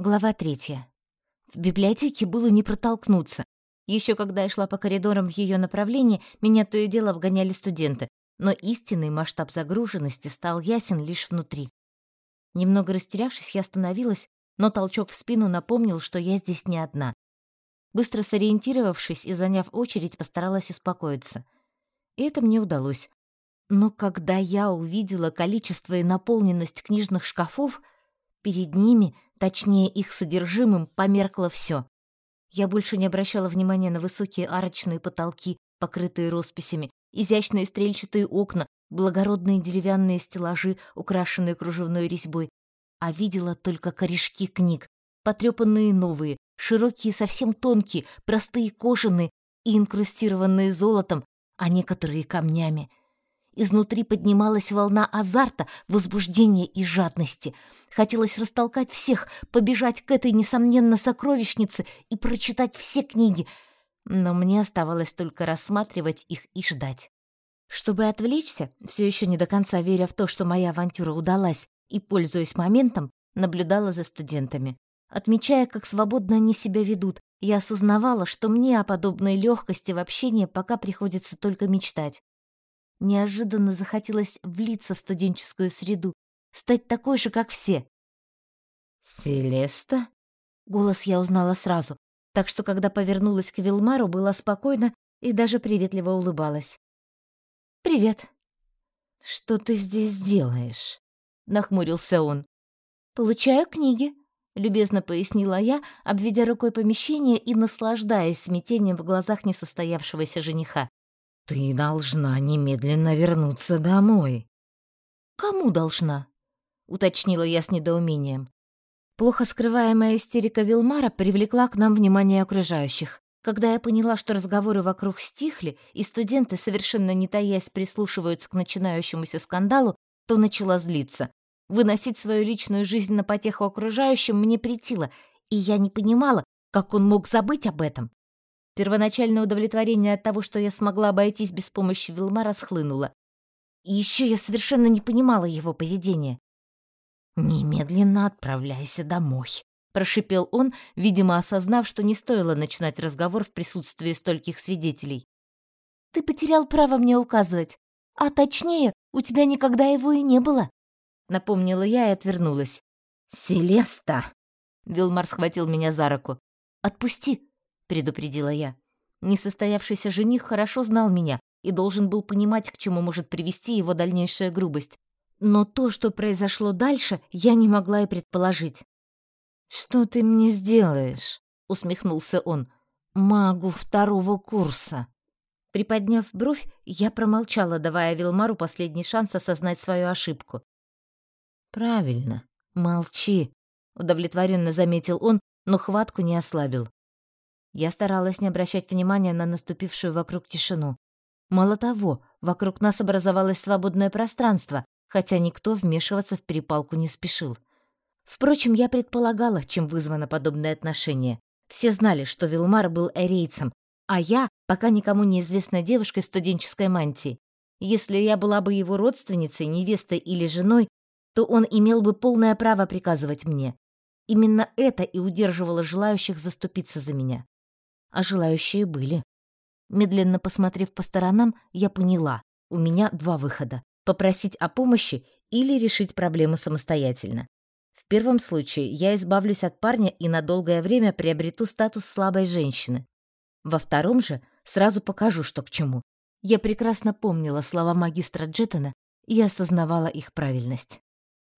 Глава третья. В библиотеке было не протолкнуться. Еще когда я шла по коридорам в ее направлении, меня то и дело обгоняли студенты, но истинный масштаб загруженности стал ясен лишь внутри. Немного растерявшись, я остановилась, но толчок в спину напомнил, что я здесь не одна. Быстро сориентировавшись и заняв очередь, постаралась успокоиться. И это мне удалось. Но когда я увидела количество и наполненность книжных шкафов, перед ними — Точнее, их содержимым померкло все. Я больше не обращала внимания на высокие арочные потолки, покрытые росписями, изящные стрельчатые окна, благородные деревянные стеллажи, украшенные кружевной резьбой, а видела только корешки книг, потрепанные новые, широкие, совсем тонкие, простые кожаные и инкрустированные золотом, а некоторые камнями. Изнутри поднималась волна азарта, возбуждения и жадности. Хотелось растолкать всех, побежать к этой, несомненно, сокровищнице и прочитать все книги. Но мне оставалось только рассматривать их и ждать. Чтобы отвлечься, все еще не до конца веря в то, что моя авантюра удалась, и, пользуясь моментом, наблюдала за студентами. Отмечая, как свободно они себя ведут, я осознавала, что мне о подобной легкости в общении пока приходится только мечтать. Неожиданно захотелось влиться в студенческую среду, стать такой же, как все. «Селеста?» Голос я узнала сразу, так что, когда повернулась к Вилмару, была спокойна и даже приветливо улыбалась. «Привет». «Что ты здесь делаешь?» — нахмурился он. «Получаю книги», — любезно пояснила я, обведя рукой помещение и наслаждаясь смятением в глазах несостоявшегося жениха. «Ты должна немедленно вернуться домой». «Кому должна?» — уточнила я с недоумением. Плохо скрываемая истерика Вилмара привлекла к нам внимание окружающих. Когда я поняла, что разговоры вокруг стихли, и студенты, совершенно не таясь, прислушиваются к начинающемуся скандалу, то начала злиться. Выносить свою личную жизнь на потеху окружающим мне претило, и я не понимала, как он мог забыть об этом. Первоначальное удовлетворение от того, что я смогла обойтись без помощи Вилмара, схлынуло. И еще я совершенно не понимала его поведения. «Немедленно отправляйся домой», — прошипел он, видимо, осознав, что не стоило начинать разговор в присутствии стольких свидетелей. «Ты потерял право мне указывать. А точнее, у тебя никогда его и не было», — напомнила я и отвернулась. «Селеста!» — Вилмар схватил меня за руку. «Отпусти!» Предупредила я. Несостоявшийся жених хорошо знал меня и должен был понимать, к чему может привести его дальнейшая грубость. Но то, что произошло дальше, я не могла и предположить. «Что ты мне сделаешь?» — усмехнулся он. «Магу второго курса». Приподняв бровь, я промолчала, давая Вилмару последний шанс осознать свою ошибку. «Правильно, молчи», — удовлетворенно заметил он, но хватку не ослабил. Я старалась не обращать внимания на наступившую вокруг тишину. Мало того, вокруг нас образовалось свободное пространство, хотя никто вмешиваться в перепалку не спешил. Впрочем, я предполагала, чем вызвано подобное отношение. Все знали, что Вилмар был эрейцем, а я пока никому неизвестной девушкой в студенческой мантии. Если я была бы его родственницей, невестой или женой, то он имел бы полное право приказывать мне. Именно это и удерживало желающих заступиться за меня а желающие были. Медленно посмотрев по сторонам, я поняла, у меня два выхода — попросить о помощи или решить проблемы самостоятельно. В первом случае я избавлюсь от парня и на долгое время приобрету статус слабой женщины. Во втором же сразу покажу, что к чему. Я прекрасно помнила слова магистра Джеттона и осознавала их правильность.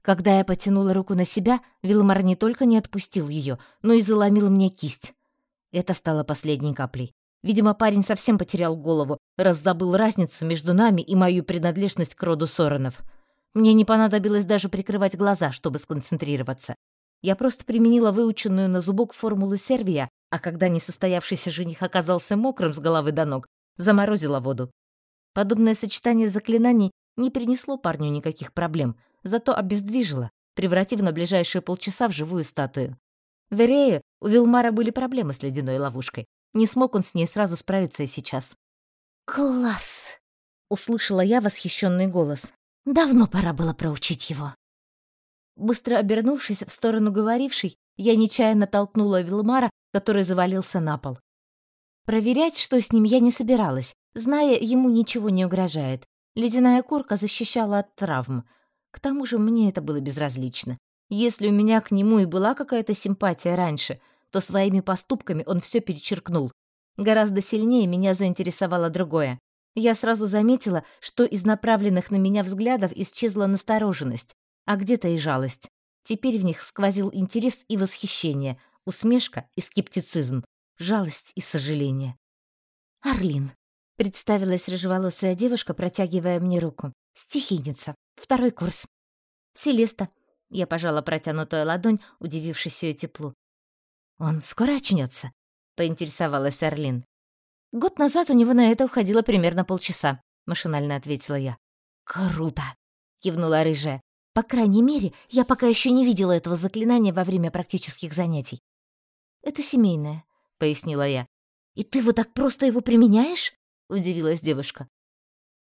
Когда я потянула руку на себя, Вилмар не только не отпустил ее, но и заломил мне кисть. Это стало последней каплей. Видимо, парень совсем потерял голову, раз забыл разницу между нами и мою принадлежность к роду Соронов. Мне не понадобилось даже прикрывать глаза, чтобы сконцентрироваться. Я просто применила выученную на зубок формулу сервия, а когда несостоявшийся жених оказался мокрым с головы до ног, заморозила воду. Подобное сочетание заклинаний не принесло парню никаких проблем, зато обездвижило, превратив на ближайшие полчаса в живую статую. В Эрее у Вилмара были проблемы с ледяной ловушкой. Не смог он с ней сразу справиться и сейчас. «Класс!» — услышала я восхищенный голос. «Давно пора было проучить его». Быстро обернувшись в сторону говорившей, я нечаянно толкнула Вилмара, который завалился на пол. Проверять, что с ним, я не собиралась, зная, ему ничего не угрожает. Ледяная курка защищала от травм. К тому же мне это было безразлично. Если у меня к нему и была какая-то симпатия раньше, то своими поступками он все перечеркнул. Гораздо сильнее меня заинтересовало другое. Я сразу заметила, что из направленных на меня взглядов исчезла настороженность, а где-то и жалость. Теперь в них сквозил интерес и восхищение, усмешка и скептицизм, жалость и сожаление. «Орлин», — представилась рыжеволосая девушка, протягивая мне руку. «Стихийница. Второй курс». «Селеста». Я пожала протянутую ладонь, удивившись ее теплу. «Он скоро очнется?» — поинтересовалась Орлин. «Год назад у него на это уходило примерно полчаса», — машинально ответила я. «Круто!» — кивнула рыжая. «По крайней мере, я пока еще не видела этого заклинания во время практических занятий». «Это семейное», — пояснила я. «И ты вот так просто его применяешь?» — удивилась девушка.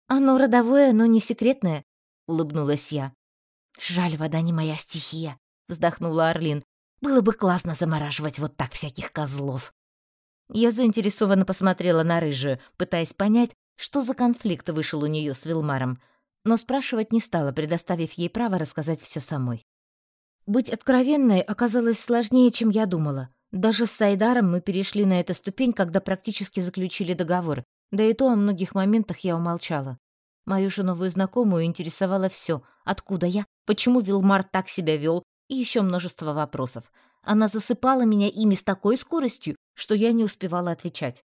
«Оно родовое, но не секретное», — улыбнулась я. «Жаль, вода не моя стихия», — вздохнула Орлин. «Было бы классно замораживать вот так всяких козлов». Я заинтересованно посмотрела на рыжую, пытаясь понять, что за конфликт вышел у нее с Вилмаром, но спрашивать не стала, предоставив ей право рассказать все самой. Быть откровенной оказалось сложнее, чем я думала. Даже с Сайдаром мы перешли на эту ступень, когда практически заключили договор, да и то о многих моментах я умолчала. Мою же новую знакомую интересовало все: откуда я, почему Вилмар так себя вел, и еще множество вопросов. Она засыпала меня ими с такой скоростью, что я не успевала отвечать.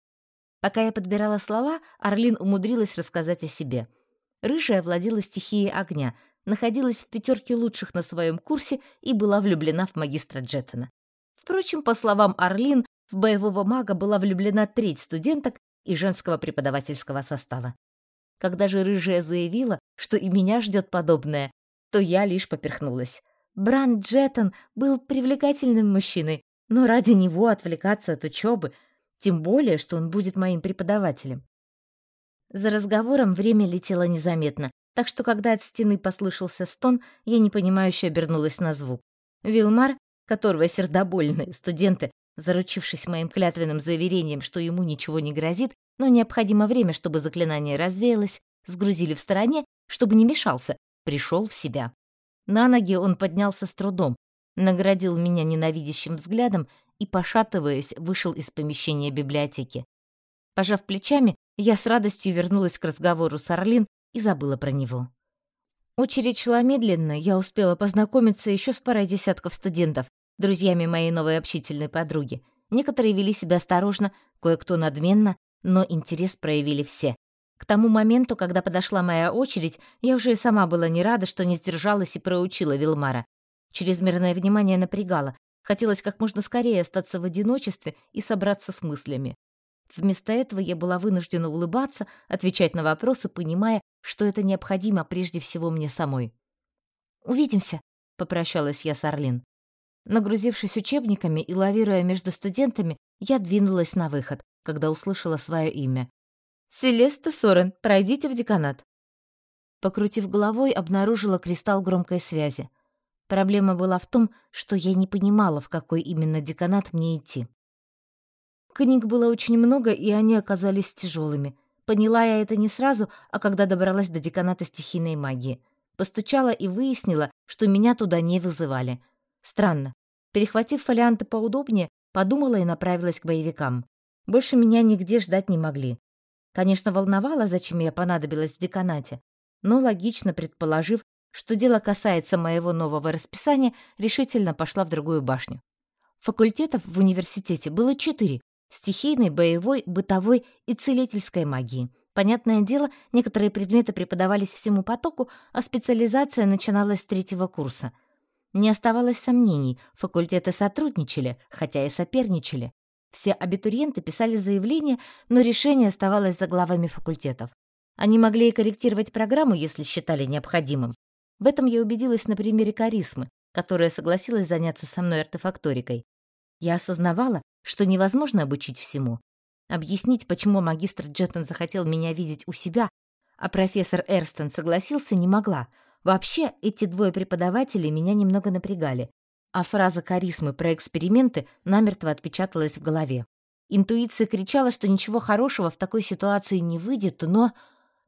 Пока я подбирала слова, Орлин умудрилась рассказать о себе. Рыжая владела стихией огня, находилась в пятерке лучших на своем курсе и была влюблена в магистра Джеттона. Впрочем, по словам Орлин, в боевого мага была влюблена треть студенток и женского преподавательского состава. Когда же рыжая заявила, что и меня ждет подобное, то я лишь поперхнулась. Бранд Джеттон был привлекательным мужчиной, но ради него отвлекаться от учебы, тем более, что он будет моим преподавателем. За разговором время летело незаметно, так что когда от стены послышался стон, я непонимающе обернулась на звук. Вилмар, которого сердобольные студенты, заручившись моим клятвенным заверением, что ему ничего не грозит, но необходимо время, чтобы заклинание развеялось, сгрузили в стороне, чтобы не мешался, пришел в себя. На ноги он поднялся с трудом, наградил меня ненавидящим взглядом и, пошатываясь, вышел из помещения библиотеки. Пожав плечами, я с радостью вернулась к разговору с Орлин и забыла про него. Очередь шла медленно, я успела познакомиться еще с парой десятков студентов, друзьями моей новой общительной подруги. Некоторые вели себя осторожно, кое-кто надменно, но интерес проявили все. К тому моменту, когда подошла моя очередь, я уже и сама была не рада, что не сдержалась и проучила Вилмара. Чрезмерное внимание напрягало. Хотелось как можно скорее остаться в одиночестве и собраться с мыслями. Вместо этого я была вынуждена улыбаться, отвечать на вопросы, понимая, что это необходимо прежде всего мне самой. «Увидимся», — попрощалась я с Орлин. Нагрузившись учебниками и лавируя между студентами, я двинулась на выход, когда услышала свое имя. «Селеста Сорен, пройдите в деканат». Покрутив головой, обнаружила кристалл громкой связи. Проблема была в том, что я не понимала, в какой именно деканат мне идти. Книг было очень много, и они оказались тяжелыми. Поняла я это не сразу, а когда добралась до деканата стихийной магии. Постучала и выяснила, что меня туда не вызывали. Странно. Перехватив фолианты поудобнее, подумала и направилась к боевикам. Больше меня нигде ждать не могли. Конечно, волновало, зачем я понадобилась в деканате, но логично предположив, что дело касается моего нового расписания, решительно пошла в другую башню. Факультетов в университете было четыре – стихийной, боевой, бытовой и целительской магии. Понятное дело, некоторые предметы преподавались всему потоку, а специализация начиналась с третьего курса. Не оставалось сомнений, факультеты сотрудничали, хотя и соперничали. Все абитуриенты писали заявления, но решение оставалось за главами факультетов. Они могли и корректировать программу, если считали необходимым. В этом я убедилась на примере Карисмы, которая согласилась заняться со мной артефакторикой. Я осознавала, что невозможно обучить всему. Объяснить, почему магистр Джеттон захотел меня видеть у себя, а профессор Эрстон согласился, не могла. Вообще, эти двое преподавателей меня немного напрягали. А фраза Карисмы про эксперименты намертво отпечаталась в голове. Интуиция кричала, что ничего хорошего в такой ситуации не выйдет, но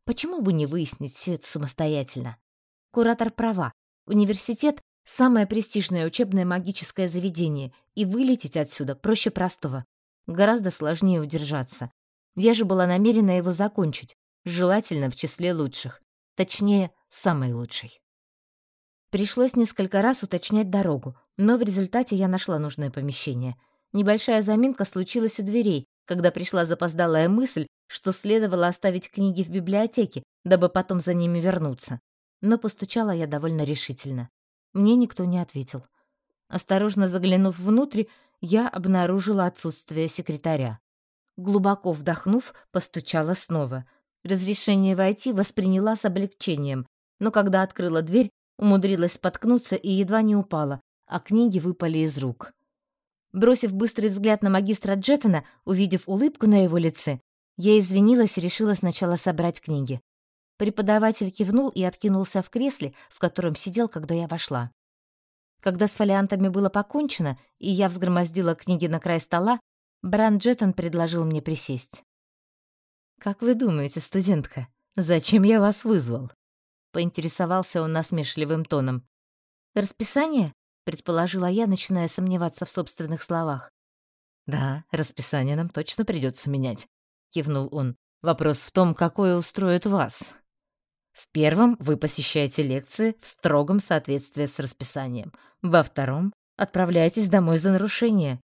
почему бы не выяснить все это самостоятельно? Куратор права. Университет — самое престижное учебное магическое заведение, и вылететь отсюда проще простого. Гораздо сложнее удержаться. Я же была намерена его закончить, желательно в числе лучших. Точнее, самой лучшей. Пришлось несколько раз уточнять дорогу, но в результате я нашла нужное помещение. Небольшая заминка случилась у дверей, когда пришла запоздалая мысль, что следовало оставить книги в библиотеке, дабы потом за ними вернуться. Но постучала я довольно решительно. Мне никто не ответил. Осторожно заглянув внутрь, я обнаружила отсутствие секретаря. Глубоко вдохнув, постучала снова. Разрешение войти восприняла с облегчением, но когда открыла дверь, умудрилась споткнуться и едва не упала, а книги выпали из рук. Бросив быстрый взгляд на магистра Джеттона, увидев улыбку на его лице, я извинилась и решила сначала собрать книги. Преподаватель кивнул и откинулся в кресле, в котором сидел, когда я вошла. Когда с фолиантами было покончено, и я взгромоздила книги на край стола, Бран Джеттон предложил мне присесть. «Как вы думаете, студентка, зачем я вас вызвал?» Поинтересовался он насмешливым тоном. «Расписание?» — предположила я, начиная сомневаться в собственных словах. «Да, расписание нам точно придется менять», — кивнул он. «Вопрос в том, какое устроит вас. В первом вы посещаете лекции в строгом соответствии с расписанием. Во втором отправляетесь домой за нарушение.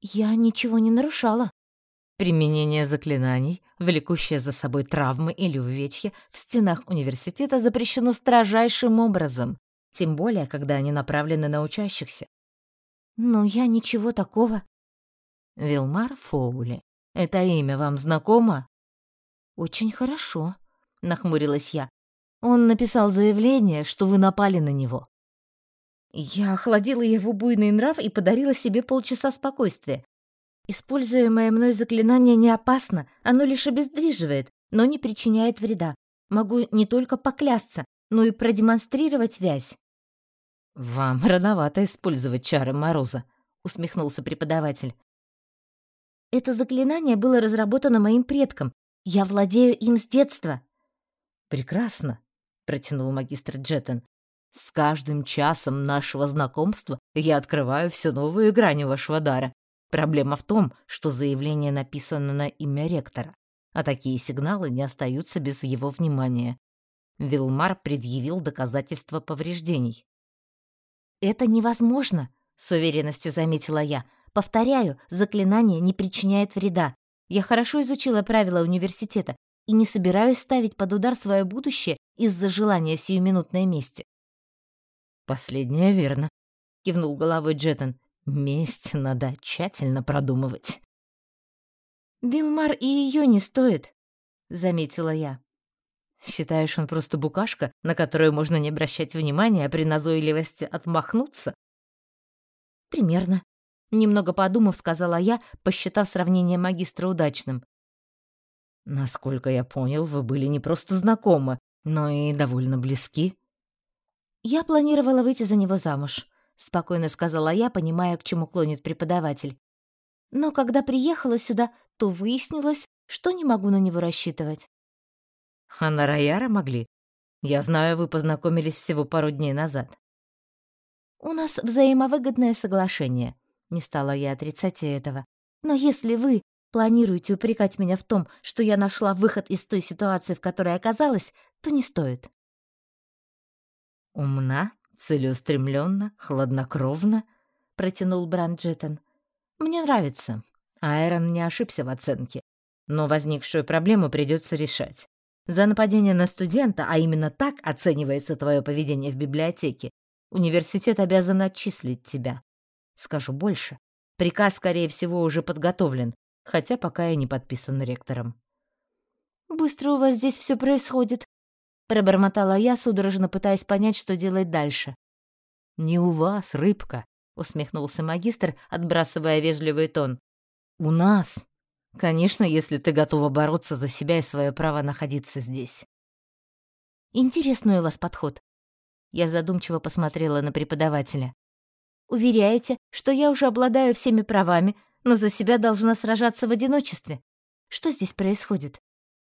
Я ничего не нарушала. Применение заклинаний, влекущее за собой травмы или увечья, в стенах университета запрещено строжайшим образом, тем более, когда они направлены на учащихся. Но я ничего такого. Вилмар Фоули. Это имя вам знакомо? Очень хорошо нахмурилась я. Он написал заявление, что вы напали на него. Я охладила его буйный нрав и подарила себе полчаса спокойствия. Используемое мной заклинание не опасно, оно лишь обездвиживает, но не причиняет вреда. Могу не только поклясться, но и продемонстрировать вязь. «Вам рановато использовать чары Мороза», — усмехнулся преподаватель. «Это заклинание было разработано моим предком. Я владею им с детства». «Прекрасно», — протянул магистр Джеттон. «С каждым часом нашего знакомства я открываю все новые грани вашего дара. Проблема в том, что заявление написано на имя ректора, а такие сигналы не остаются без его внимания». Вилмар предъявил доказательства повреждений. «Это невозможно», — с уверенностью заметила я. «Повторяю, заклинание не причиняет вреда. Я хорошо изучила правила университета и не собираюсь ставить под удар свое будущее из-за желания сиюминутной мести. «Последнее верно», — кивнул головой Джеттон. «Месть надо тщательно продумывать». «Билмар и ее не стоит», — заметила я. «Считаешь, он просто букашка, на которую можно не обращать внимания, а при назойливости отмахнуться?» «Примерно», — немного подумав, сказала я, посчитав сравнение магистра удачным. Насколько я понял, вы были не просто знакомы, но и довольно близки. Я планировала выйти за него замуж, спокойно сказала я, понимая, к чему клонит преподаватель. Но когда приехала сюда, то выяснилось, что не могу на него рассчитывать. А на Раяра могли. Я знаю, вы познакомились всего пару дней назад. У нас взаимовыгодное соглашение. Не стала я отрицать этого. Но если вы планируете упрекать меня в том, что я нашла выход из той ситуации, в которой оказалась, то не стоит. «Умна, целеустремленно, хладнокровно», — протянул Бранджеттон. «Мне нравится. Айрон не ошибся в оценке. Но возникшую проблему придется решать. За нападение на студента, а именно так оценивается твое поведение в библиотеке, университет обязан отчислить тебя. Скажу больше. Приказ, скорее всего, уже подготовлен, хотя пока я не подписан ректором. «Быстро у вас здесь все происходит», — пробормотала я, судорожно пытаясь понять, что делать дальше. «Не у вас, рыбка», — усмехнулся магистр, отбрасывая вежливый тон. «У нас. Конечно, если ты готова бороться за себя и свое право находиться здесь». «Интересный у вас подход». Я задумчиво посмотрела на преподавателя. Уверяете, что я уже обладаю всеми правами, но за себя должна сражаться в одиночестве. Что здесь происходит?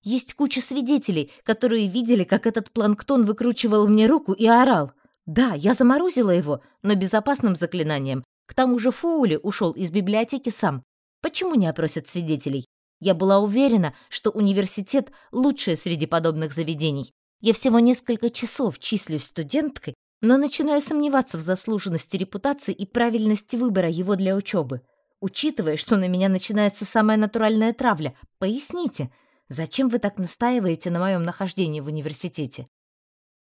Есть куча свидетелей, которые видели, как этот планктон выкручивал мне руку и орал. Да, я заморозила его, но безопасным заклинанием. К тому же Фоули ушел из библиотеки сам. Почему не опросят свидетелей? Я была уверена, что университет лучшее среди подобных заведений. Я всего несколько часов числюсь студенткой, но начинаю сомневаться в заслуженности репутации и правильности выбора его для учебы. Учитывая, что на меня начинается самая натуральная травля, поясните, зачем вы так настаиваете на моем нахождении в университете?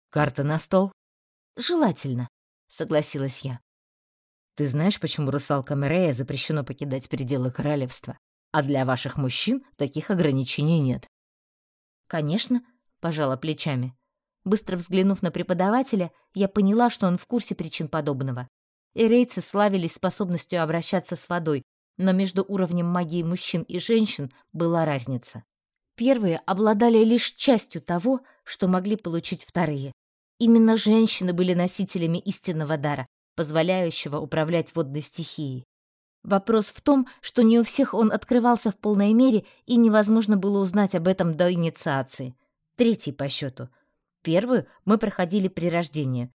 Карта на стол? Желательно, согласилась я. Ты знаешь, почему русалкам Рея запрещено покидать пределы королевства? А для ваших мужчин таких ограничений нет. Конечно, пожала плечами. Быстро взглянув на преподавателя, я поняла, что он в курсе причин подобного. Эрейцы славились способностью обращаться с водой, но между уровнем магии мужчин и женщин была разница. Первые обладали лишь частью того, что могли получить вторые. Именно женщины были носителями истинного дара, позволяющего управлять водной стихией. Вопрос в том, что не у всех он открывался в полной мере, и невозможно было узнать об этом до инициации. Третий по счету. Первую мы проходили при рождении,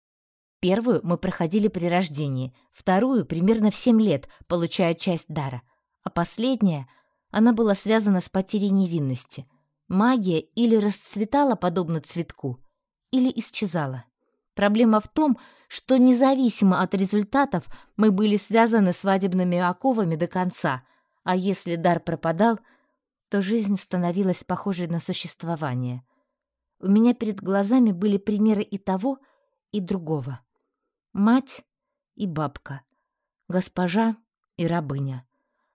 Первую мы проходили при рождении, вторую — примерно в семь лет, получая часть дара. А последняя, она была связана с потерей невинности. Магия или расцветала подобно цветку, или исчезала. Проблема в том, что независимо от результатов мы были связаны свадебными оковами до конца, а если дар пропадал, то жизнь становилась похожей на существование. У меня перед глазами были примеры и того, и другого мать и бабка, госпожа и рабыня.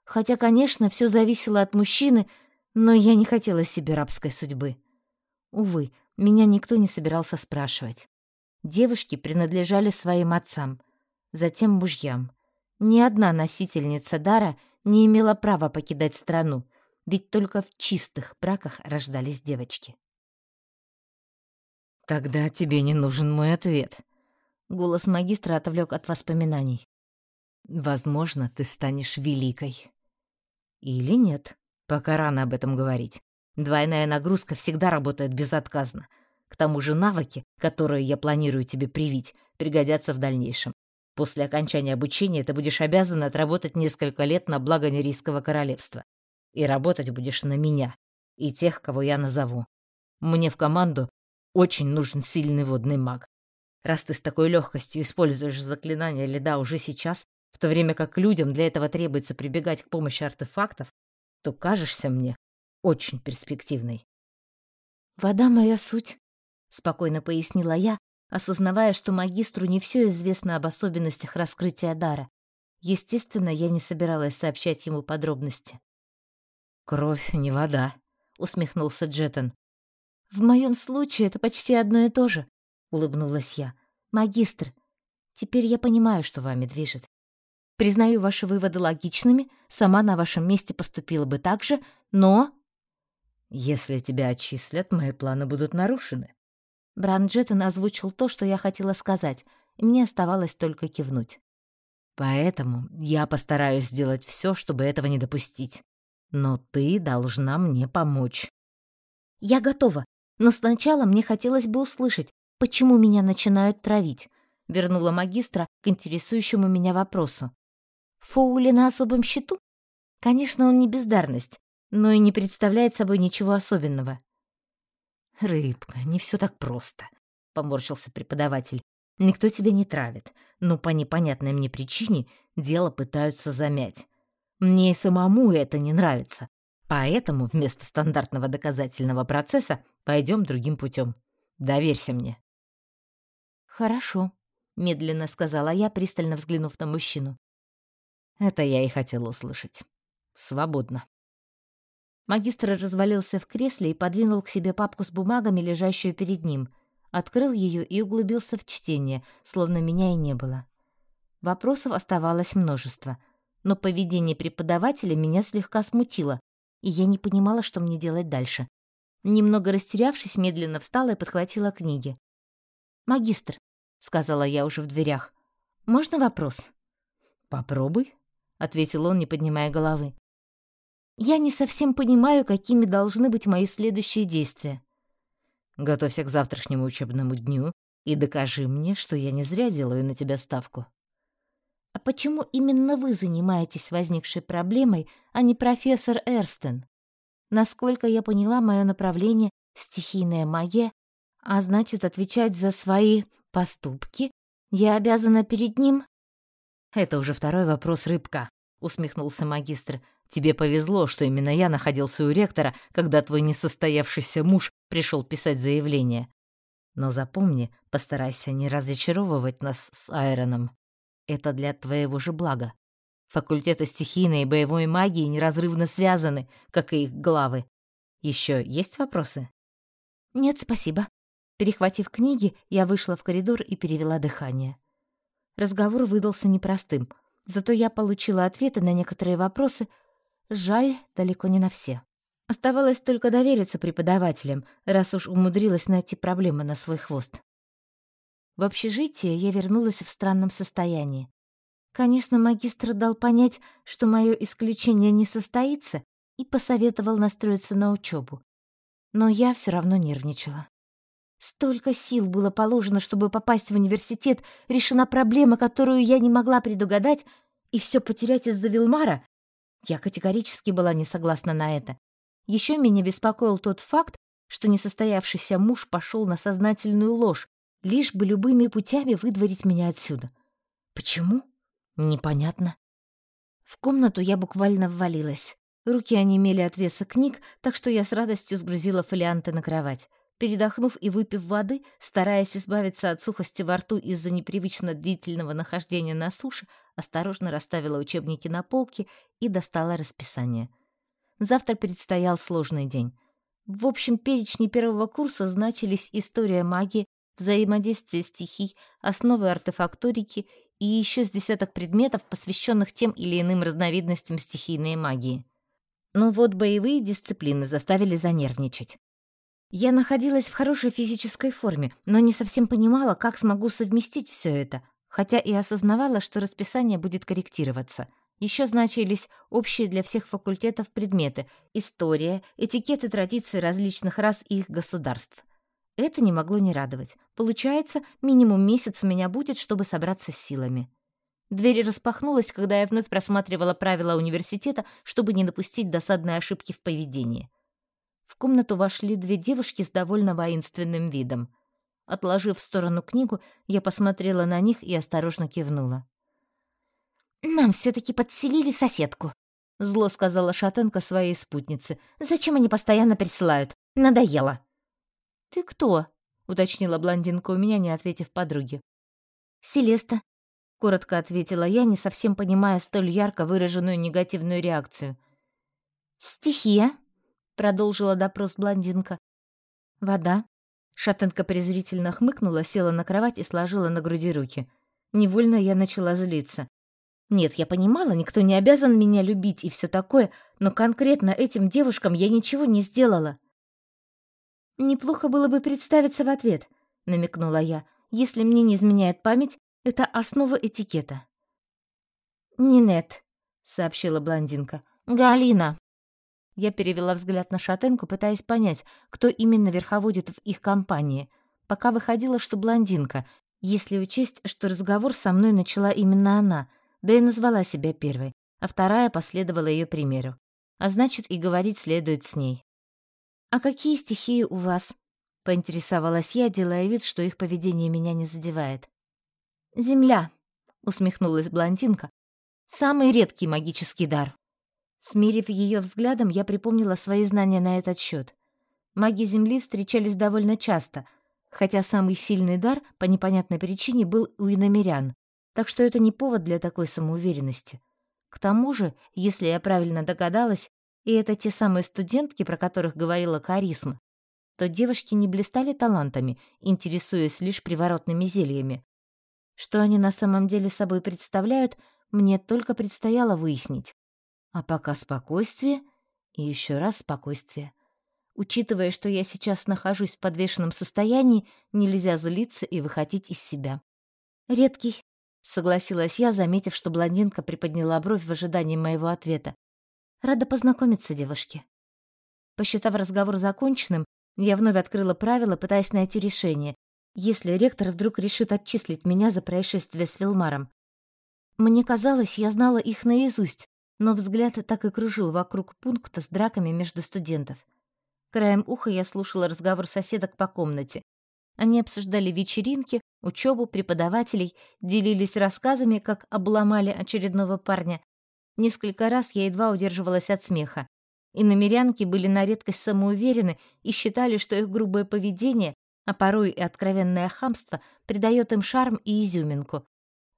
Хотя, конечно, все зависело от мужчины, но я не хотела себе рабской судьбы. Увы, меня никто не собирался спрашивать. Девушки принадлежали своим отцам, затем мужьям. Ни одна носительница дара не имела права покидать страну, ведь только в чистых браках рождались девочки. «Тогда тебе не нужен мой ответ», Голос магистра отвлек от воспоминаний. «Возможно, ты станешь великой». «Или нет. Пока рано об этом говорить. Двойная нагрузка всегда работает безотказно. К тому же навыки, которые я планирую тебе привить, пригодятся в дальнейшем. После окончания обучения ты будешь обязан отработать несколько лет на благо Нерийского королевства. И работать будешь на меня и тех, кого я назову. Мне в команду очень нужен сильный водный маг. Раз ты с такой легкостью используешь заклинание льда уже сейчас, в то время как людям для этого требуется прибегать к помощи артефактов, то кажешься мне очень перспективной. «Вода — моя суть», — спокойно пояснила я, осознавая, что магистру не все известно об особенностях раскрытия дара. Естественно, я не собиралась сообщать ему подробности. «Кровь не вода», — усмехнулся Джеттон. «В моем случае это почти одно и то же», — улыбнулась я. «Магистр, теперь я понимаю, что вами движет. Признаю ваши выводы логичными, сама на вашем месте поступила бы так же, но...» «Если тебя отчислят, мои планы будут нарушены». Бранджеттон озвучил то, что я хотела сказать, и мне оставалось только кивнуть. «Поэтому я постараюсь сделать все, чтобы этого не допустить. Но ты должна мне помочь». «Я готова, но сначала мне хотелось бы услышать, «Почему меня начинают травить?» — вернула магистра к интересующему меня вопросу. «Фоули на особом счету?» Конечно, он не бездарность, но и не представляет собой ничего особенного. «Рыбка, не все так просто», — поморщился преподаватель. «Никто тебя не травит, но по непонятной мне причине дело пытаются замять. Мне и самому это не нравится, поэтому вместо стандартного доказательного процесса пойдем другим путем. Доверься мне». «Хорошо», — медленно сказала я, пристально взглянув на мужчину. «Это я и хотела услышать. Свободно». Магистр развалился в кресле и подвинул к себе папку с бумагами, лежащую перед ним. Открыл ее и углубился в чтение, словно меня и не было. Вопросов оставалось множество, но поведение преподавателя меня слегка смутило, и я не понимала, что мне делать дальше. Немного растерявшись, медленно встала и подхватила книги. «Магистр, сказала я уже в дверях. «Можно вопрос?» «Попробуй», — ответил он, не поднимая головы. «Я не совсем понимаю, какими должны быть мои следующие действия». «Готовься к завтрашнему учебному дню и докажи мне, что я не зря делаю на тебя ставку». «А почему именно вы занимаетесь возникшей проблемой, а не профессор Эрстен? Насколько я поняла, мое направление — стихийная магия, а значит, отвечать за свои поступки я обязана перед ним?» «Это уже второй вопрос, рыбка», — усмехнулся магистр. «Тебе повезло, что именно я находился у ректора, когда твой несостоявшийся муж пришел писать заявление. Но запомни, постарайся не разочаровывать нас с Айроном. Это для твоего же блага. Факультеты стихийной и боевой магии неразрывно связаны, как и их главы. Еще есть вопросы? Нет, спасибо. Перехватив книги, я вышла в коридор и перевела дыхание. Разговор выдался непростым, зато я получила ответы на некоторые вопросы, жаль, далеко не на все. Оставалось только довериться преподавателям, раз уж умудрилась найти проблемы на свой хвост. В общежитие я вернулась в странном состоянии. Конечно, магистр дал понять, что мое исключение не состоится, и посоветовал настроиться на учебу. Но я все равно нервничала. Столько сил было положено, чтобы попасть в университет, решена проблема, которую я не могла предугадать, и все потерять из-за Вилмара? Я категорически была не согласна на это. Еще меня беспокоил тот факт, что несостоявшийся муж пошел на сознательную ложь, лишь бы любыми путями выдворить меня отсюда. Почему? Непонятно. В комнату я буквально ввалилась. Руки онемели от веса книг, так что я с радостью сгрузила фолианты на кровать. Передохнув и выпив воды, стараясь избавиться от сухости во рту из-за непривычно длительного нахождения на суше, осторожно расставила учебники на полке и достала расписание. Завтра предстоял сложный день. В общем перечне первого курса значились история магии, взаимодействие стихий, основы артефакторики и еще с десяток предметов, посвященных тем или иным разновидностям стихийной магии. Но вот боевые дисциплины заставили занервничать. Я находилась в хорошей физической форме, но не совсем понимала, как смогу совместить все это, хотя и осознавала, что расписание будет корректироваться. Еще значились общие для всех факультетов предметы — история, этикет и традиции различных рас и их государств. Это не могло не радовать. Получается, минимум месяц у меня будет, чтобы собраться с силами. Дверь распахнулась, когда я вновь просматривала правила университета, чтобы не допустить досадной ошибки в поведении. В комнату вошли две девушки с довольно воинственным видом. Отложив в сторону книгу, я посмотрела на них и осторожно кивнула. «Нам все-таки подселили соседку», — зло сказала шатенка своей спутнице. «Зачем они постоянно присылают? Надоело». «Ты кто?» — уточнила блондинка у меня, не ответив подруге. «Селеста», — коротко ответила я, не совсем понимая столь ярко выраженную негативную реакцию. «Стихия», продолжила допрос блондинка. Вода. Шатенка презрительно хмыкнула, села на кровать и сложила на груди руки. Невольно я начала злиться. Нет, я понимала, никто не обязан меня любить и все такое, но конкретно этим девушкам я ничего не сделала. Неплохо было бы представиться в ответ, намекнула я. Если мне не изменяет память, это основа этикета. Нинет, сообщила блондинка. Галина. Я перевела взгляд на шатенку, пытаясь понять, кто именно верховодит в их компании. Пока выходило, что блондинка, если учесть, что разговор со мной начала именно она, да и назвала себя первой, а вторая последовала ее примеру. А значит, и говорить следует с ней. «А какие стихии у вас?» — поинтересовалась я, делая вид, что их поведение меня не задевает. «Земля», — усмехнулась блондинка. «Самый редкий магический дар». Смирив ее взглядом, я припомнила свои знания на этот счет. Маги Земли встречались довольно часто, хотя самый сильный дар по непонятной причине был у иномерян, так что это не повод для такой самоуверенности. К тому же, если я правильно догадалась, и это те самые студентки, про которых говорила Карисма, то девушки не блистали талантами, интересуясь лишь приворотными зельями. Что они на самом деле собой представляют, мне только предстояло выяснить. А пока спокойствие и еще раз спокойствие. Учитывая, что я сейчас нахожусь в подвешенном состоянии, нельзя злиться и выходить из себя. «Редкий», — согласилась я, заметив, что блондинка приподняла бровь в ожидании моего ответа. Рада познакомиться, девушки. Посчитав разговор законченным, я вновь открыла правила, пытаясь найти решение, если ректор вдруг решит отчислить меня за происшествие с Вилмаром. Мне казалось, я знала их наизусть, но взгляд так и кружил вокруг пункта с драками между студентов. Краем уха я слушала разговор соседок по комнате. Они обсуждали вечеринки, учебу, преподавателей, делились рассказами, как обломали очередного парня. Несколько раз я едва удерживалась от смеха. И намерянки были на редкость самоуверены и считали, что их грубое поведение, а порой и откровенное хамство, придает им шарм и изюминку.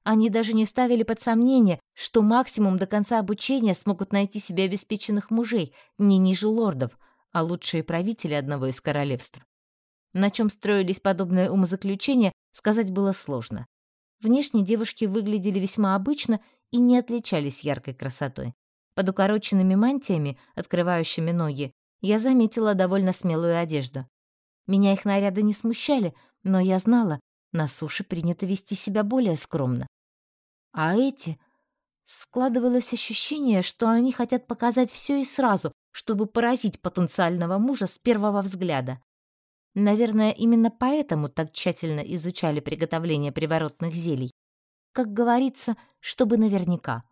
Они даже не ставили под сомнение, что максимум до конца обучения смогут найти себе обеспеченных мужей, не ниже лордов, а лучшие правители одного из королевств. На чем строились подобные умозаключения, сказать было сложно. Внешне девушки выглядели весьма обычно и не отличались яркой красотой. Под укороченными мантиями, открывающими ноги, я заметила довольно смелую одежду. Меня их наряды не смущали, но я знала, на суше принято вести себя более скромно. А эти... Складывалось ощущение, что они хотят показать все и сразу, чтобы поразить потенциального мужа с первого взгляда. Наверное, именно поэтому так тщательно изучали приготовление приворотных зелий. Как говорится, чтобы наверняка.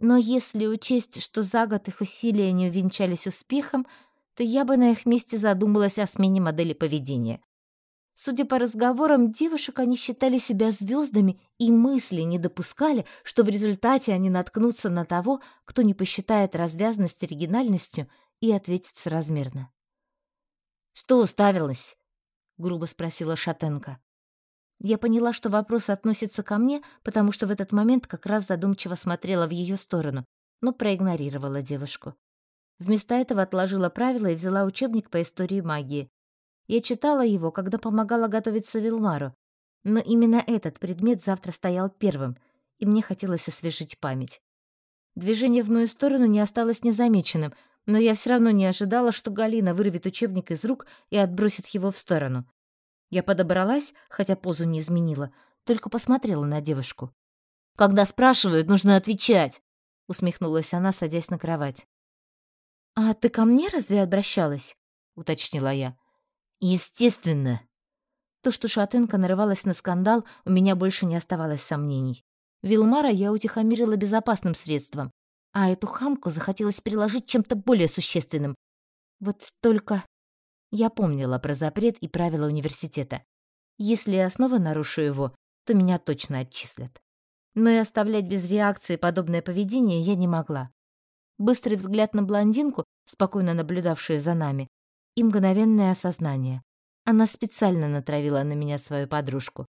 Но если учесть, что за год их усилия не увенчались успехом, то я бы на их месте задумалась о смене модели поведения. Судя по разговорам девушек, они считали себя звездами и мысли не допускали, что в результате они наткнутся на того, кто не посчитает развязность оригинальностью и ответит соразмерно. «Что уставилась?» — грубо спросила Шатенко. Я поняла, что вопрос относится ко мне, потому что в этот момент как раз задумчиво смотрела в ее сторону, но проигнорировала девушку. Вместо этого отложила правила и взяла учебник по истории магии. Я читала его, когда помогала готовиться Вилмару, но именно этот предмет завтра стоял первым, и мне хотелось освежить память. Движение в мою сторону не осталось незамеченным — но я все равно не ожидала, что Галина вырвет учебник из рук и отбросит его в сторону. Я подобралась, хотя позу не изменила, только посмотрела на девушку. «Когда спрашивают, нужно отвечать!» — усмехнулась она, садясь на кровать. «А ты ко мне разве обращалась?» — уточнила я. «Естественно!» То, что шатенка нарывалась на скандал, у меня больше не оставалось сомнений. Вилмара я утихомирила безопасным средством, а эту хамку захотелось приложить чем-то более существенным. Вот только я помнила про запрет и правила университета. Если я снова нарушу его, то меня точно отчислят. Но и оставлять без реакции подобное поведение я не могла. Быстрый взгляд на блондинку, спокойно наблюдавшую за нами, и мгновенное осознание. Она специально натравила на меня свою подружку.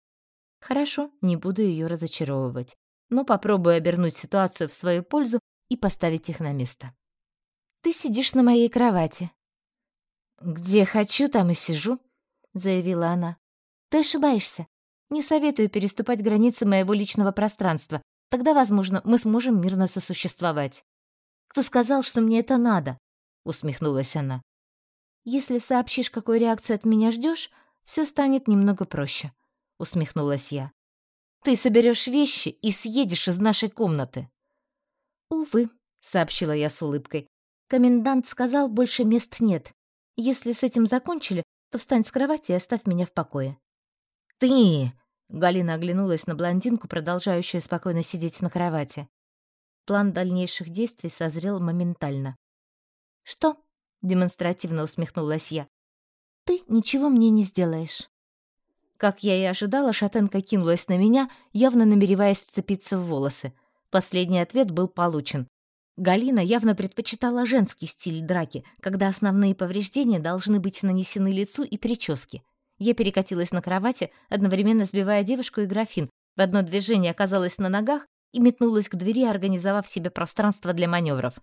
Хорошо, не буду ее разочаровывать, но попробую обернуть ситуацию в свою пользу и поставить их на место. «Ты сидишь на моей кровати». «Где хочу, там и сижу», — заявила она. «Ты ошибаешься. Не советую переступать границы моего личного пространства. Тогда, возможно, мы сможем мирно сосуществовать». «Кто сказал, что мне это надо?» — усмехнулась она. «Если сообщишь, какой реакции от меня ждешь, все станет немного проще», — усмехнулась я. «Ты соберешь вещи и съедешь из нашей комнаты». «Увы», — сообщила я с улыбкой. «Комендант сказал, больше мест нет. Если с этим закончили, то встань с кровати и оставь меня в покое». «Ты!» — Галина оглянулась на блондинку, продолжающую спокойно сидеть на кровати. План дальнейших действий созрел моментально. «Что?» — демонстративно усмехнулась я. «Ты ничего мне не сделаешь». Как я и ожидала, шатенка кинулась на меня, явно намереваясь вцепиться в волосы. Последний ответ был получен. Галина явно предпочитала женский стиль драки, когда основные повреждения должны быть нанесены лицу и прическе. Я перекатилась на кровати, одновременно сбивая девушку и графин. В одно движение оказалась на ногах и метнулась к двери, организовав себе пространство для маневров.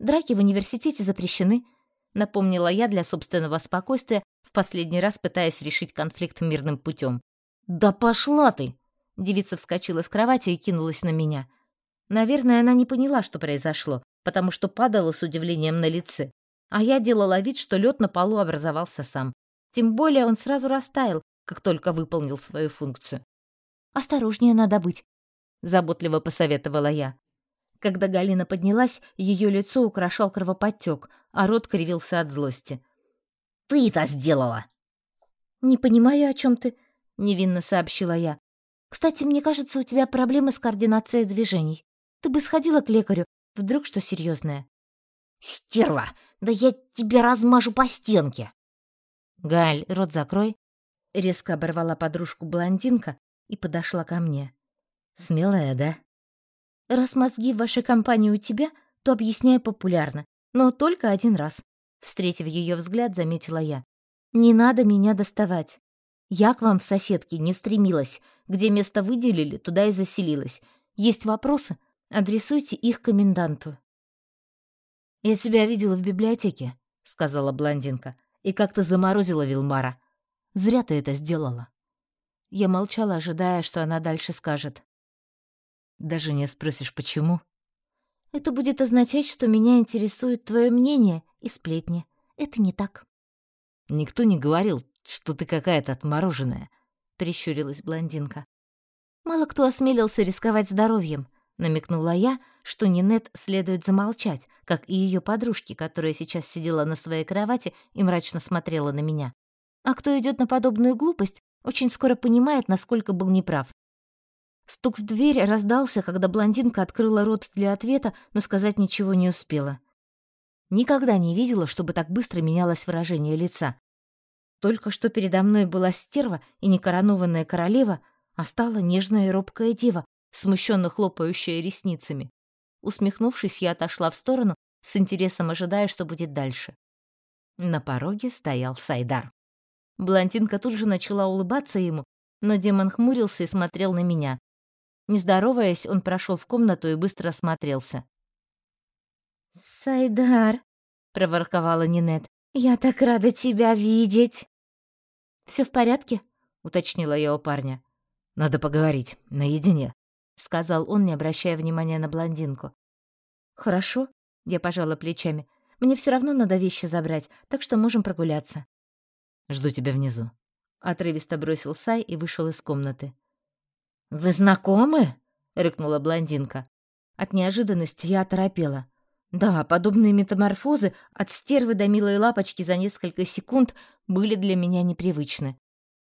«Драки в университете запрещены», — напомнила я для собственного спокойствия, в последний раз пытаясь решить конфликт мирным путем. «Да пошла ты!» Девица вскочила с кровати и кинулась на меня. Наверное, она не поняла, что произошло, потому что падала с удивлением на лице. А я делала вид, что лед на полу образовался сам. Тем более он сразу растаял, как только выполнил свою функцию. «Осторожнее надо быть», заботливо посоветовала я. Когда Галина поднялась, ее лицо украшал кровоподтек, а рот кривился от злости. «Ты это сделала!» «Не понимаю, о чем ты», — невинно сообщила я. «Кстати, мне кажется, у тебя проблемы с координацией движений. Ты бы сходила к лекарю, вдруг что серьезное. «Стерва! Да я тебя размажу по стенке!» «Галь, рот закрой!» Резко оборвала подружку блондинка и подошла ко мне. «Смелая, да?» «Раз мозги в вашей компании у тебя, то объясняю популярно, но только один раз», встретив ее взгляд, заметила я. «Не надо меня доставать. Я к вам в соседке не стремилась. Где место выделили, туда и заселилась. Есть вопросы? Адресуйте их коменданту». «Я тебя видела в библиотеке», — сказала блондинка, «и как-то заморозила Вилмара. Зря ты это сделала». Я молчала, ожидая, что она дальше скажет. «Даже не спросишь, почему?» «Это будет означать, что меня интересует твое мнение и сплетни. Это не так». «Никто не говорил, что ты какая-то отмороженная», — прищурилась блондинка. «Мало кто осмелился рисковать здоровьем», — намекнула я, что Нинет следует замолчать, как и ее подружки, которая сейчас сидела на своей кровати и мрачно смотрела на меня. А кто идет на подобную глупость, очень скоро понимает, насколько был неправ. Стук в дверь раздался, когда блондинка открыла рот для ответа, но сказать ничего не успела. Никогда не видела, чтобы так быстро менялось выражение лица. Только что передо мной была стерва и некоронованная королева, а стала нежная и робкая дева, смущенно хлопающая ресницами. Усмехнувшись, я отошла в сторону, с интересом ожидая, что будет дальше. На пороге стоял Сайдар. Блондинка тут же начала улыбаться ему, но демон хмурился и смотрел на меня. Не здороваясь, он прошел в комнату и быстро осмотрелся. «Сайдар», — проворковала Нинет, — «я так рада тебя видеть». Все в порядке?» — уточнила я у парня. «Надо поговорить, наедине», сказал он, не обращая внимания на блондинку. Хорошо, я пожала плечами. Мне все равно надо вещи забрать, так что можем прогуляться. Жду тебя внизу. Отрывисто бросил Сай и вышел из комнаты. Вы знакомы? рыкнула блондинка. От неожиданности я оторопела. Да, подобные метаморфозы от стервы до милой лапочки за несколько секунд были для меня непривычны.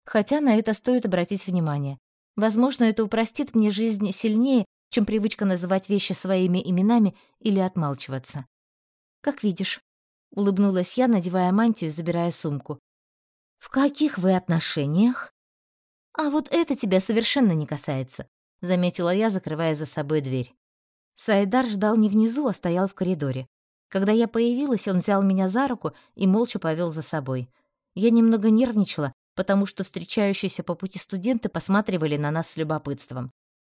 Хотя на это стоит обратить внимание. Возможно, это упростит мне жизнь сильнее, чем привычка называть вещи своими именами или отмалчиваться. «Как видишь», — улыбнулась я, надевая мантию и забирая сумку. «В каких вы отношениях?» «А вот это тебя совершенно не касается», — заметила я, закрывая за собой дверь. Сайдар ждал не внизу, а стоял в коридоре. Когда я появилась, он взял меня за руку и молча повел за собой. Я немного нервничала, потому что встречающиеся по пути студенты посматривали на нас с любопытством.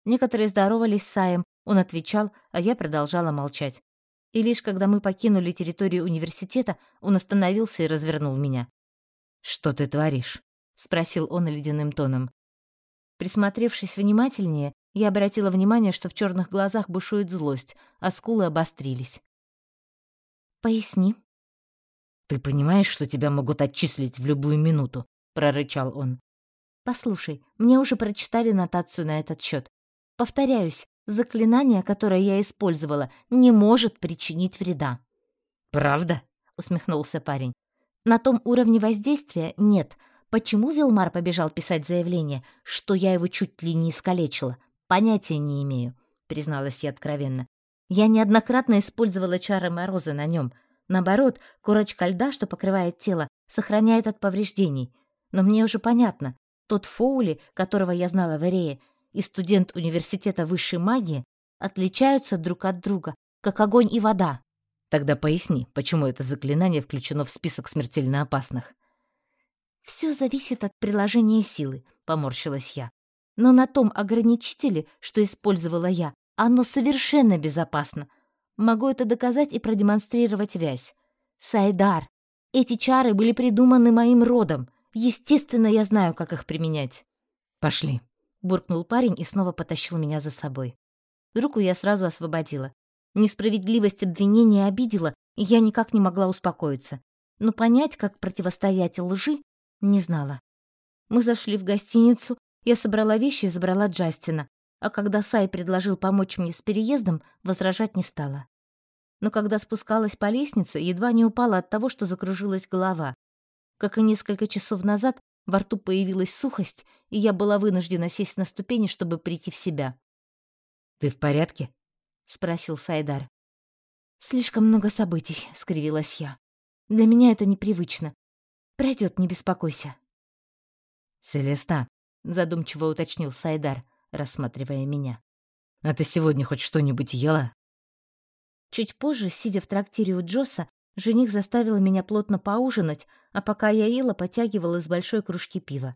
Некоторые здоровались с Саем, он отвечал, а я продолжала молчать. И лишь когда мы покинули территорию университета, он остановился и развернул меня. «Что ты творишь?» — спросил он ледяным тоном. Присмотревшись внимательнее, я обратила внимание, что в черных глазах бушует злость, а скулы обострились. «Поясни». «Ты понимаешь, что тебя могут отчислить в любую минуту?» — прорычал он. «Послушай, мне уже прочитали нотацию на этот счет. Повторяюсь, заклинание, которое я использовала, не может причинить вреда». «Правда?» — усмехнулся парень. «На том уровне воздействия нет. Почему Вилмар побежал писать заявление, что я его чуть ли не искалечила? Понятия не имею», — призналась я откровенно. «Я неоднократно использовала чары Мороза на нем. Наоборот, корочка льда, что покрывает тело, сохраняет от повреждений. Но мне уже понятно, тот Фоули, которого я знала в Эрее, и студент университета высшей магии отличаются друг от друга, как огонь и вода. Тогда поясни, почему это заклинание включено в список смертельно опасных. Все зависит от приложения силы, поморщилась я. Но на том ограничителе, что использовала я, оно совершенно безопасно. Могу это доказать и продемонстрировать вязь. Сайдар, эти чары были придуманы моим родом — Естественно, я знаю, как их применять. Пошли, буркнул парень и снова потащил меня за собой. Руку я сразу освободила. Несправедливость обвинения обидела, и я никак не могла успокоиться. Но понять, как противостоять лжи, не знала. Мы зашли в гостиницу, я собрала вещи и забрала Джастина. а когда Сай предложил помочь мне с переездом, возражать не стала. Но когда спускалась по лестнице, едва не упала от того, что закружилась голова. Как и несколько часов назад, во рту появилась сухость, и я была вынуждена сесть на ступени, чтобы прийти в себя. «Ты в порядке?» — спросил Сайдар. «Слишком много событий», — скривилась я. «Для меня это непривычно. Пройдет, не беспокойся». «Селеста», — задумчиво уточнил Сайдар, рассматривая меня. «А ты сегодня хоть что-нибудь ела?» Чуть позже, сидя в трактире у Джоса, жених заставил меня плотно поужинать, а пока я ела, потягивал из большой кружки пива.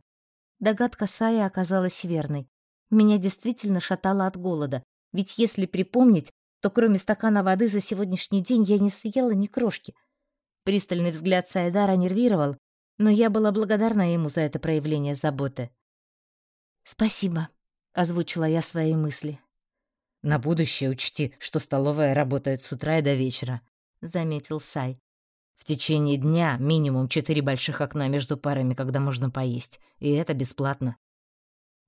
Догадка Сая оказалась верной. Меня действительно шатало от голода, ведь если припомнить, то кроме стакана воды за сегодняшний день я не съела ни крошки. Пристальный взгляд Сайдара нервировал, но я была благодарна ему за это проявление заботы. «Спасибо», — озвучила я свои мысли. «На будущее учти, что столовая работает с утра и до вечера», — заметил Сай. «В течение дня минимум четыре больших окна между парами, когда можно поесть, и это бесплатно».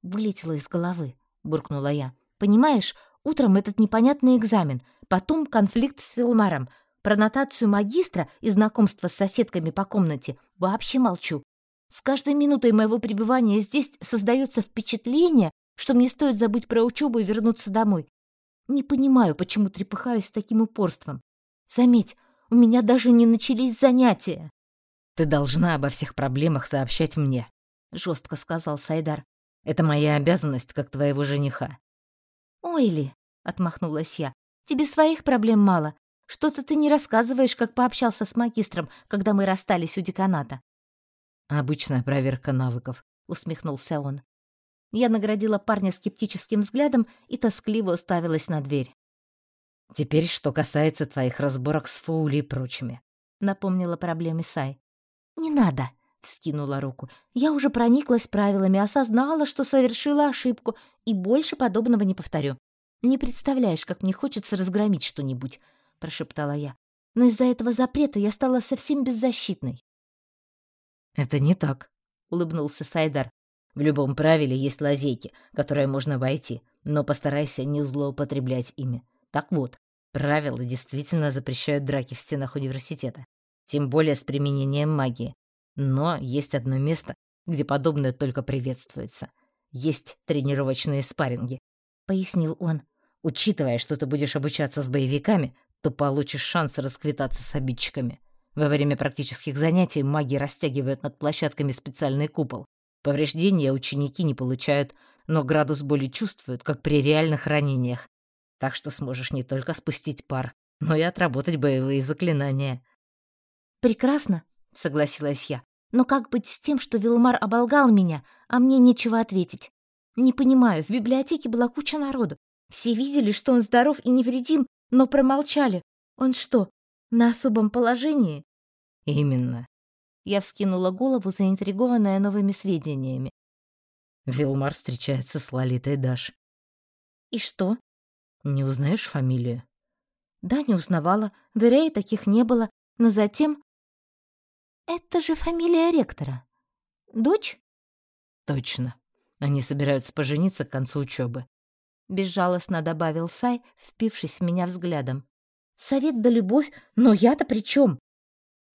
«Вылетело из головы», — буркнула я. «Понимаешь, утром этот непонятный экзамен, потом конфликт с Вилмаром, про нотацию магистра и знакомство с соседками по комнате вообще молчу. С каждой минутой моего пребывания здесь создается впечатление, что мне стоит забыть про учебу и вернуться домой. Не понимаю, почему трепыхаюсь с таким упорством. Заметь, у меня даже не начались занятия. Ты должна обо всех проблемах сообщать мне, жестко сказал Сайдар. Это моя обязанность, как твоего жениха. Ой ли, отмахнулась я. Тебе своих проблем мало. Что-то ты не рассказываешь, как пообщался с магистром, когда мы расстались у деканата. Обычная проверка навыков, усмехнулся он. Я наградила парня скептическим взглядом и тоскливо уставилась на дверь. «Теперь, что касается твоих разборок с Фоули и прочими», — напомнила проблеме Сай. «Не надо», — вскинула руку. «Я уже прониклась правилами, осознала, что совершила ошибку, и больше подобного не повторю. Не представляешь, как мне хочется разгромить что-нибудь. — прошептала я. «Но из-за этого запрета я стала совсем беззащитной». «Это не так», — улыбнулся Сайдар. «В любом правиле есть лазейки, которые можно обойти, но постарайся не злоупотреблять ими. Так вот, правила действительно запрещают драки в стенах университета, тем более с применением магии. Но есть одно место, где подобное только приветствуется. Есть тренировочные спарринги», — пояснил он. «Учитывая, что ты будешь обучаться с боевиками, то получишь шанс расквитаться с обидчиками. Во время практических занятий маги растягивают над площадками специальный купол. Повреждения ученики не получают, но градус боли чувствуют, как при реальных ранениях. Так что сможешь не только спустить пар, но и отработать боевые заклинания. «Прекрасно», — согласилась я. «Но как быть с тем, что Вилмар оболгал меня, а мне нечего ответить? Не понимаю, в библиотеке была куча народу. Все видели, что он здоров и невредим, но промолчали. Он что, на особом положении? Именно. Я вскинула голову, заинтригованная новыми сведениями. Вилмар встречается с Лолитой Даш. И что? Не узнаешь фамилию? Да, не узнавала. В Ирее таких не было. Но затем... Это же фамилия ректора. Дочь? Точно. Они собираются пожениться к концу учебы. — безжалостно добавил Сай, впившись в меня взглядом. «Совет да любовь, но я-то при чем?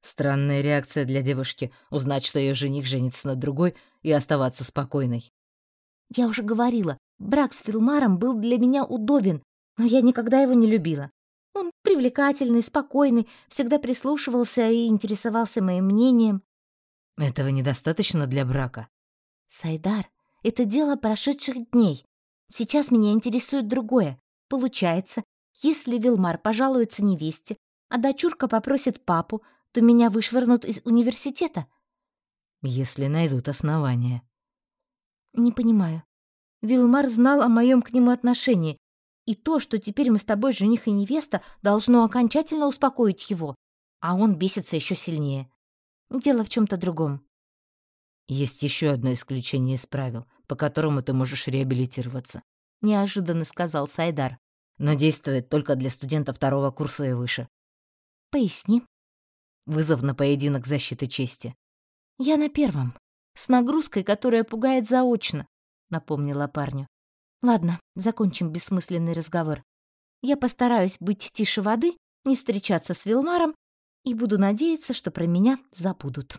Странная реакция для девушки — узнать, что ее жених женится на другой и оставаться спокойной. «Я уже говорила, брак с Филмаром был для меня удобен, но я никогда его не любила. Он привлекательный, спокойный, всегда прислушивался и интересовался моим мнением». «Этого недостаточно для брака». «Сайдар, это дело прошедших дней. Сейчас меня интересует другое. Получается, если Вилмар пожалуется невесте, а дочурка попросит папу, то меня вышвырнут из университета? Если найдут основания. Не понимаю. Вилмар знал о моем к нему отношении, и то, что теперь мы с тобой жених и невеста, должно окончательно успокоить его, а он бесится еще сильнее. Дело в чем-то другом. Есть еще одно исключение из правил, по которому ты можешь реабилитироваться», — неожиданно сказал Сайдар. «Но действует только для студента второго курса и выше». «Поясни». «Вызов на поединок защиты чести». «Я на первом, с нагрузкой, которая пугает заочно», — напомнила парню. Ладно, закончим бессмысленный разговор. Я постараюсь быть тише воды, не встречаться с Вилмаром и буду надеяться, что про меня забудут.